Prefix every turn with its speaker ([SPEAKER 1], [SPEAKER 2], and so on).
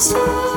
[SPEAKER 1] so